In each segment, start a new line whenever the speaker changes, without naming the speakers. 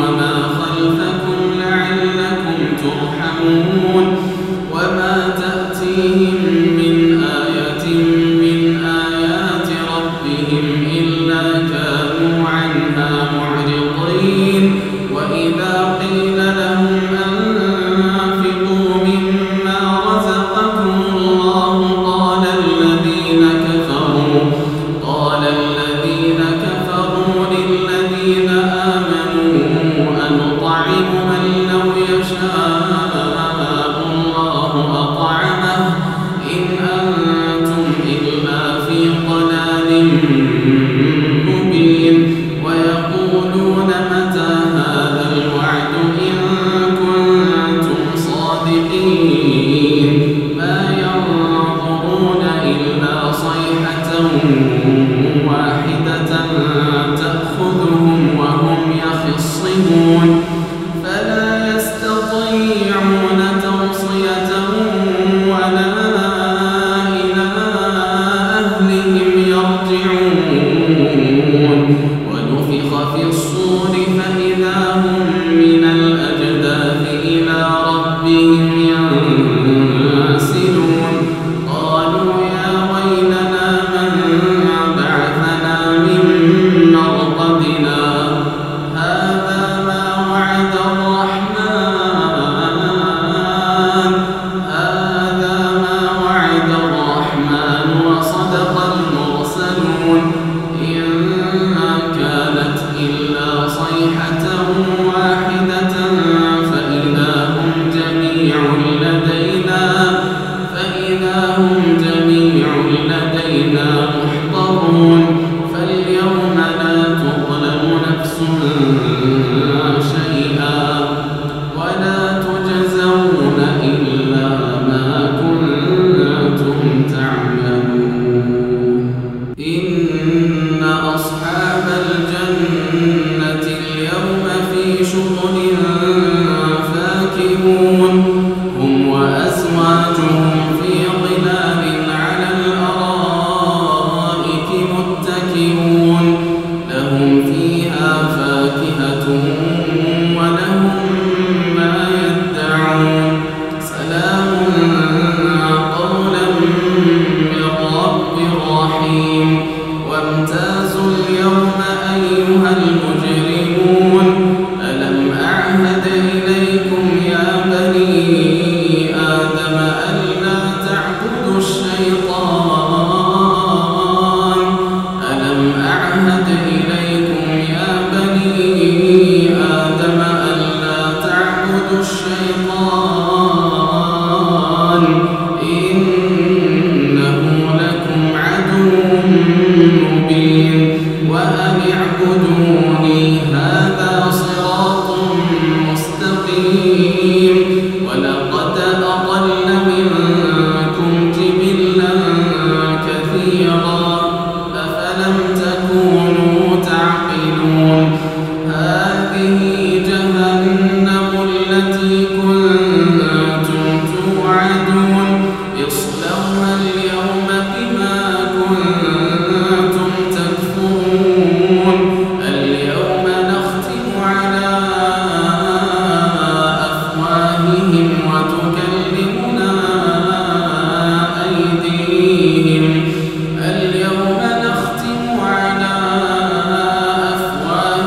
وما عليم Hum.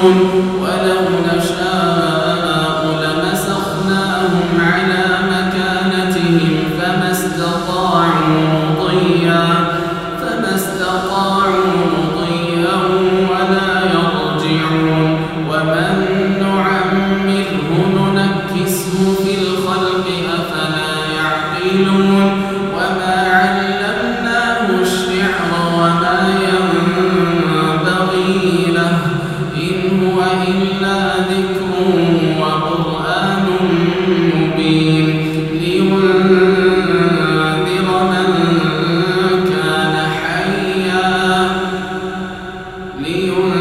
Senhor. لينذر